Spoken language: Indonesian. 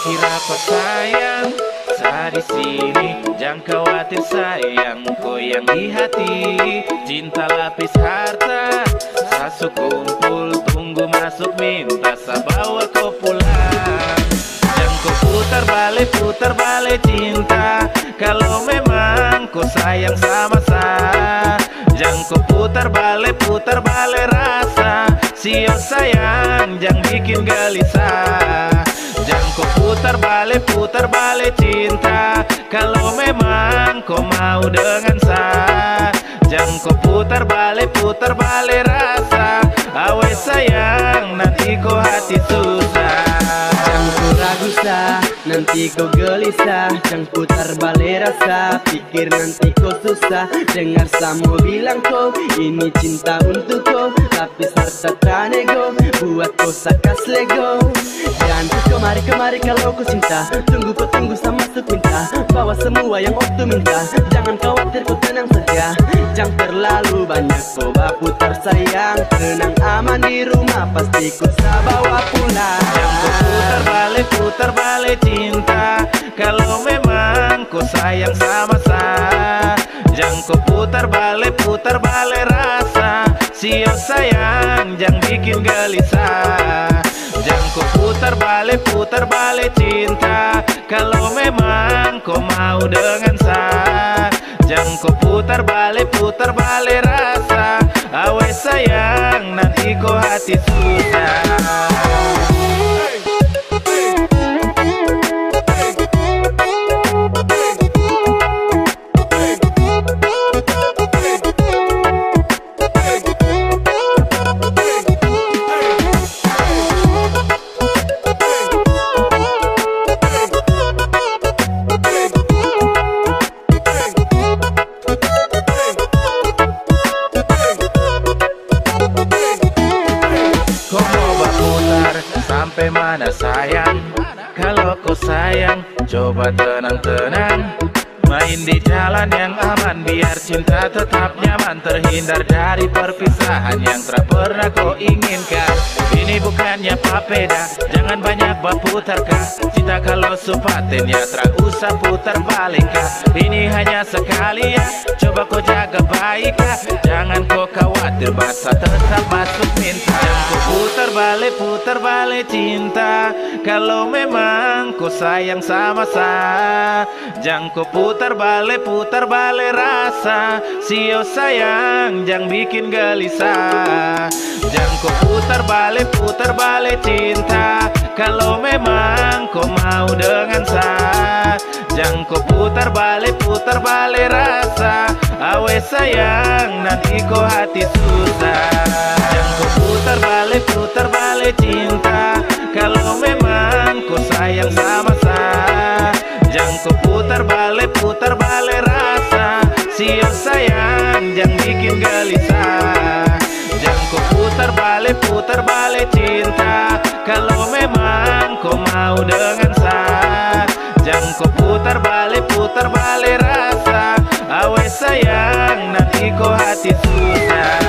kau sayang Saya di sini Jangan khawatir sayang Kau yang di hati. Cinta lapis harta Sasu kumpul Tunggu masuk minta Saya bawa kau pulang. Jangan kau putar balik Putar balik cinta. Kalau memang kau sayang sama saya Jangan kau putar balik Putar balik rasa. Sio sayang Jangan bikin gelisah putar balik, putar balik cinta. Kalau memang kau mau dengan saya Jangan kau putar balik, putar balik rasa. Awe sayang, nanti kau hati susah nanti kau gelisah Jangan putar balik rasa, pikir nanti kau susah Dengar sama bilang kau, ini cinta untuk kau Lapis harta tanego, buat kau sakas lego. Jangan kemari kemari kalau kau cinta Tunggu kau tunggu sama sepinta. Bawa semua yang waktu minta Jangan khawatir kau tenang saja. Jangan terlalu banyak kau putar sayang. Tenang aman di rumah pasti kau bisa bawa pulang. Jangan putar balik, putar balik cinta Kalau memang kau sayang sama saya Jangan kau putar balik, putar balik rasa. Sio sayang, jangan bikin gelisah. Jangan kau putar balik, putar balik cinta. Kalau memang kau mau dengan saya Jangan kau putar balik, putar balik rasa. Awe sayang, nanti kau hati susah sayang. Coba tenang-tenang Main di jalan yang aman biar cinta tetap nyaman Terhindar dari perpisahan yang tak pernah kau inginkan. Ini bukannya papeda, jangan banyak berputar kah? Cinta kalau supaten ya tak usah putar balik kah? Ini hanya sekali ya, coba kau jaga baik kah? Jangan kau khawatir basah tetap masuk kau putar balik, putar balik cinta. Kalau memang kau sayang sama saya Jangan kau putar balik, putar balik rasa. Sio sayang, jangan bikin gelisah. Jangan kau putar balik, putar balik cinta. Kalau memang kau mau dengan saya Jangan kau putar balik, putar balik rasa. Awe sayang, nanti kau hati susah. Jangan kau putar balik, boleh cinta Kalau memang ku sayang sama saya Jangan ku putar balik, putar balik rasa. Siap sayang, jangan bikin gelisah. Jangan ku putar balik, putar balik cinta Kalau memang ku mau dengan saya Jangan ku putar balik, putar balik rasa. Awe sayang, nanti ku hati susah.